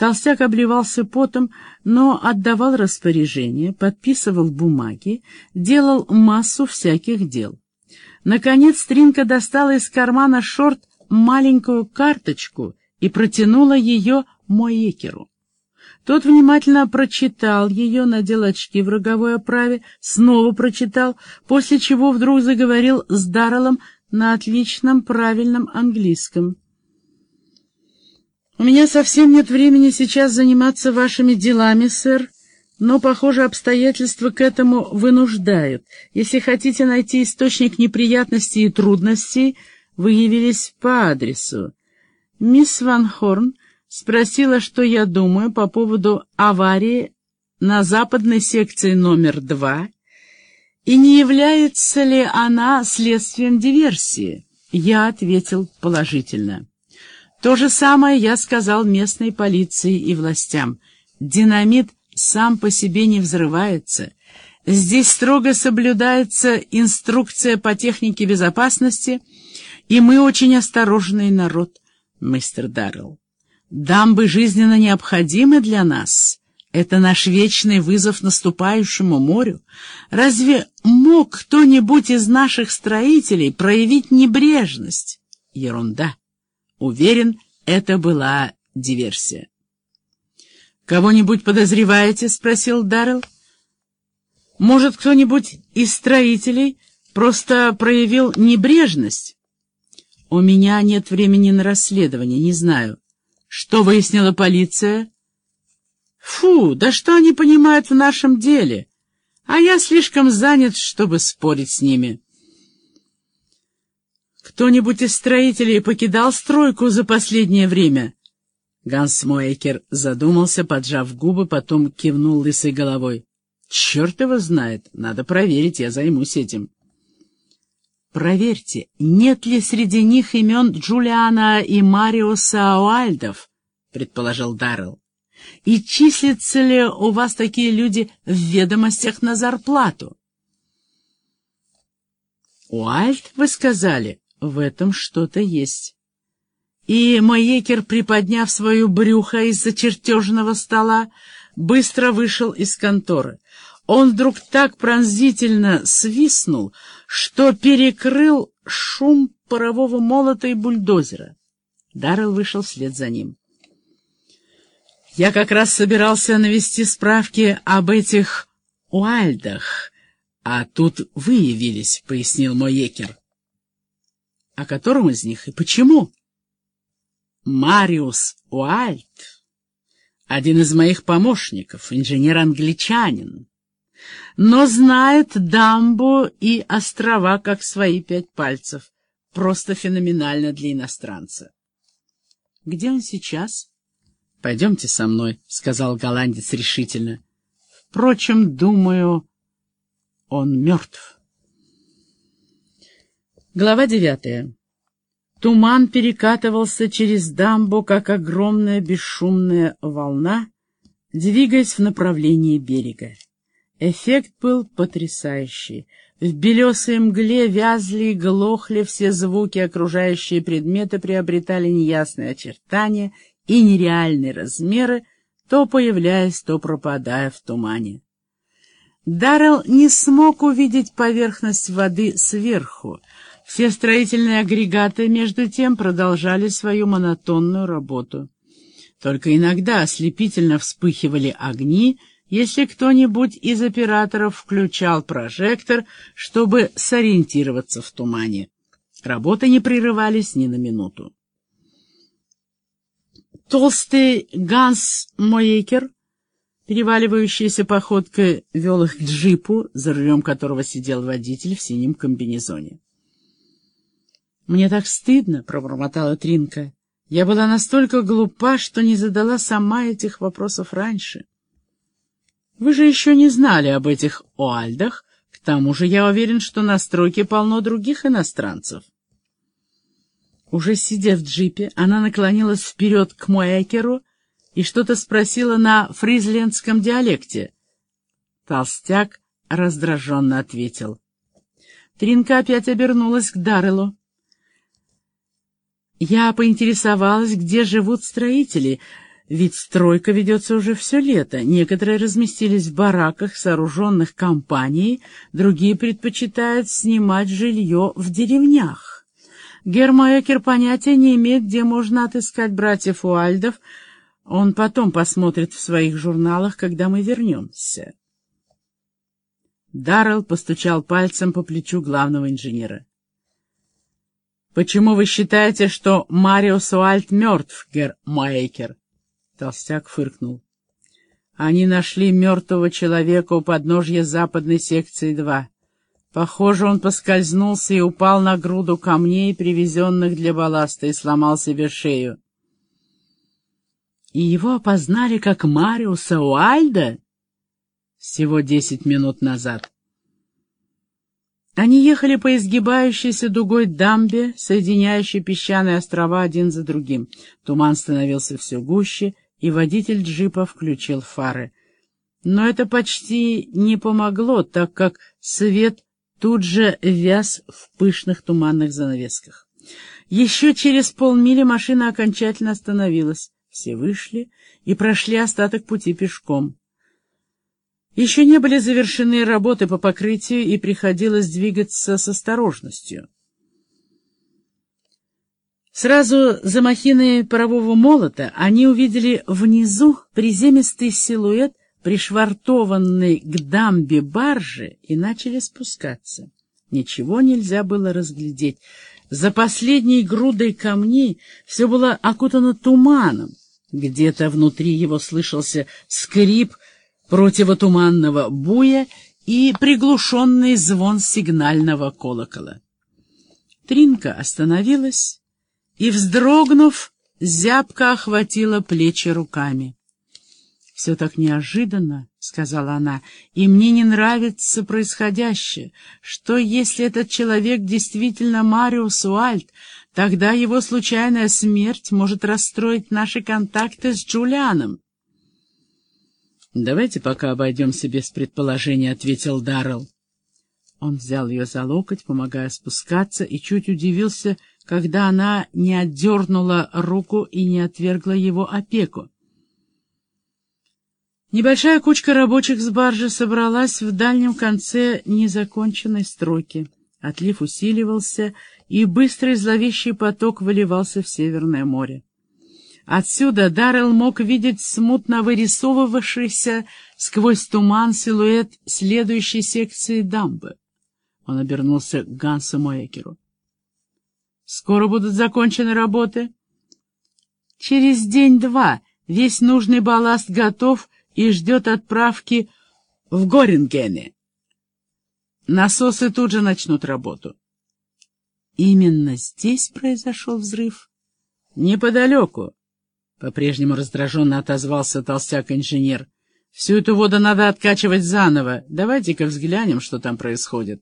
Толстяк обливался потом, но отдавал распоряжения, подписывал бумаги, делал массу всяких дел. Наконец Тринка достала из кармана шорт маленькую карточку и протянула ее Моекеру. Тот внимательно прочитал ее, надел очки в роговой оправе, снова прочитал, после чего вдруг заговорил с Дарреллом на отличном правильном английском. «У меня совсем нет времени сейчас заниматься вашими делами, сэр, но, похоже, обстоятельства к этому вынуждают. Если хотите найти источник неприятностей и трудностей, вы явились по адресу. Мисс Ван Хорн спросила, что я думаю по поводу аварии на западной секции номер два и не является ли она следствием диверсии. Я ответил положительно. То же самое я сказал местной полиции и властям. Динамит сам по себе не взрывается. Здесь строго соблюдается инструкция по технике безопасности, и мы очень осторожный народ, мистер Даррелл. Дамбы жизненно необходимы для нас. Это наш вечный вызов наступающему морю. Разве мог кто-нибудь из наших строителей проявить небрежность? Ерунда. Уверен, это была диверсия. «Кого-нибудь подозреваете?» — спросил Даррелл. «Может, кто-нибудь из строителей просто проявил небрежность?» «У меня нет времени на расследование, не знаю. Что выяснила полиция? Фу, да что они понимают в нашем деле? А я слишком занят, чтобы спорить с ними. Кто-нибудь из строителей покидал стройку за последнее время? Ганс Мойкер задумался, поджав губы, потом кивнул лысой головой. Черт его знает, надо проверить, я займусь этим. Проверьте, нет ли среди них имен Джулиана и Мариуса Уальдов, предположил Даррелл. И числятся ли у вас такие люди в ведомостях на зарплату? Уальд, вы сказали, в этом что-то есть. И Маекер, приподняв свою брюхо из-за чертежного стола, быстро вышел из конторы. Он вдруг так пронзительно свистнул, что перекрыл шум парового молота и бульдозера. Даррелл вышел вслед за ним. «Я как раз собирался навести справки об этих Уальдах, а тут вы явились», — пояснил мой екер. «О котором из них и почему?» «Мариус Уальд, один из моих помощников, инженер-англичанин но знает дамбу и острова как свои пять пальцев. Просто феноменально для иностранца. Где он сейчас? Пойдемте со мной, сказал голландец решительно. Впрочем, думаю, он мертв. Глава девятая. Туман перекатывался через дамбу, как огромная бесшумная волна, двигаясь в направлении берега. Эффект был потрясающий. В белесой мгле вязли и глохли все звуки, окружающие предметы приобретали неясные очертания и нереальные размеры, то появляясь, то пропадая в тумане. Даррелл не смог увидеть поверхность воды сверху. Все строительные агрегаты, между тем, продолжали свою монотонную работу. Только иногда ослепительно вспыхивали огни — если кто-нибудь из операторов включал прожектор, чтобы сориентироваться в тумане. Работы не прерывались ни на минуту. Толстый Ганс Моекер, переваливающийся походкой, вел их к джипу, за рулем которого сидел водитель в синем комбинезоне. «Мне так стыдно», — пробормотала Тринка. «Я была настолько глупа, что не задала сама этих вопросов раньше». Вы же еще не знали об этих Оальдах, к тому же я уверен, что на стройке полно других иностранцев. Уже сидя в джипе, она наклонилась вперед к Муэкеру и что-то спросила на фризлендском диалекте. Толстяк раздраженно ответил. Тринка опять обернулась к Дарреллу. «Я поинтересовалась, где живут строители. ведь стройка ведется уже все лето. Некоторые разместились в бараках, сооруженных компанией, другие предпочитают снимать жилье в деревнях. Гермоекер понятия не имеет, где можно отыскать братьев Уальдов. Он потом посмотрит в своих журналах, когда мы вернемся. Даррелл постучал пальцем по плечу главного инженера. «Почему вы считаете, что Мариус Уальд мертв, Гер Майкер?» Толстяк фыркнул. Они нашли мертвого человека у подножья западной секции 2. Похоже, он поскользнулся и упал на груду камней, привезенных для балласта, и сломал себе шею. И его опознали как Мариуса Уальда? Всего десять минут назад. Они ехали по изгибающейся дугой дамбе, соединяющей песчаные острова один за другим. Туман становился все гуще, и водитель джипа включил фары. Но это почти не помогло, так как свет тут же вяз в пышных туманных занавесках. Еще через полмили машина окончательно остановилась. Все вышли и прошли остаток пути пешком. Еще не были завершены работы по покрытию, и приходилось двигаться с осторожностью. Сразу за махиной парового молота они увидели внизу приземистый силуэт, пришвартованный к дамбе баржи, и начали спускаться. Ничего нельзя было разглядеть. За последней грудой камней все было окутано туманом. Где-то внутри его слышался скрип противотуманного буя и приглушенный звон сигнального колокола. Тринка остановилась и, вздрогнув, зябко охватила плечи руками. «Все так неожиданно», — сказала она, — «и мне не нравится происходящее. Что, если этот человек действительно Мариус Уальт? Тогда его случайная смерть может расстроить наши контакты с Джулианом». «Давайте пока обойдемся без предположений», — ответил Даррелл. Он взял ее за локоть, помогая спускаться, и чуть удивился, — когда она не отдернула руку и не отвергла его опеку. Небольшая кучка рабочих с баржи собралась в дальнем конце незаконченной стройки. Отлив усиливался, и быстрый зловещий поток выливался в Северное море. Отсюда Даррелл мог видеть смутно вырисовывавшийся сквозь туман силуэт следующей секции дамбы. Он обернулся к Гансу Моекеру. Скоро будут закончены работы? Через день-два весь нужный балласт готов и ждет отправки в Горингене. Насосы тут же начнут работу. Именно здесь произошел взрыв? Неподалеку. По-прежнему раздраженно отозвался толстяк-инженер. Всю эту воду надо откачивать заново. Давайте-ка взглянем, что там происходит.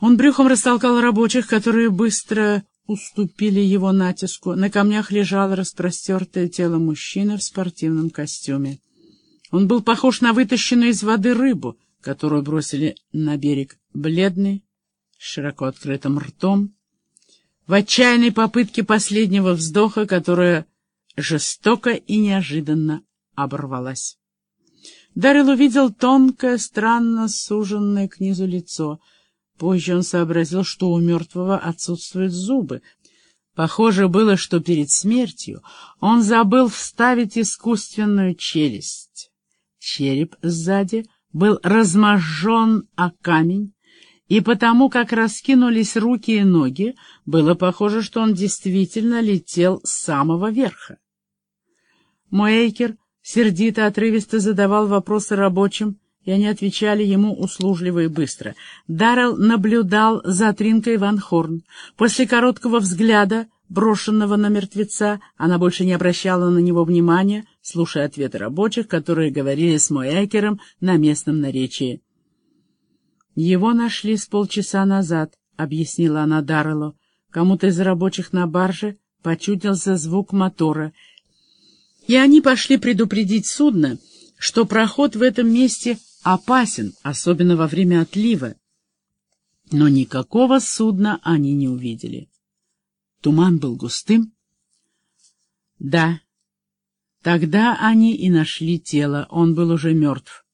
Он брюхом растолкал рабочих, которые быстро уступили его натиску. На камнях лежало распростертое тело мужчины в спортивном костюме. Он был похож на вытащенную из воды рыбу, которую бросили на берег, бледный, с широко открытым ртом, в отчаянной попытке последнего вздоха, которая жестоко и неожиданно оборвалась. Дарил увидел тонкое, странно суженное к низу лицо — Позже он сообразил, что у мертвого отсутствуют зубы. Похоже было, что перед смертью он забыл вставить искусственную челюсть. Череп сзади был разможжен о камень, и потому, как раскинулись руки и ноги, было похоже, что он действительно летел с самого верха. Муэйкер сердито-отрывисто задавал вопросы рабочим, и они отвечали ему услужливо и быстро. Даррелл наблюдал за Тринкой Ван Хорн. После короткого взгляда, брошенного на мертвеца, она больше не обращала на него внимания, слушая ответы рабочих, которые говорили с Моякером на местном наречии. «Его нашли с полчаса назад», — объяснила она Дарреллу. «Кому-то из рабочих на барже почудился звук мотора, и они пошли предупредить судно, что проход в этом месте опасен, особенно во время отлива. Но никакого судна они не увидели. Туман был густым. Да. Тогда они и нашли тело, он был уже мертв.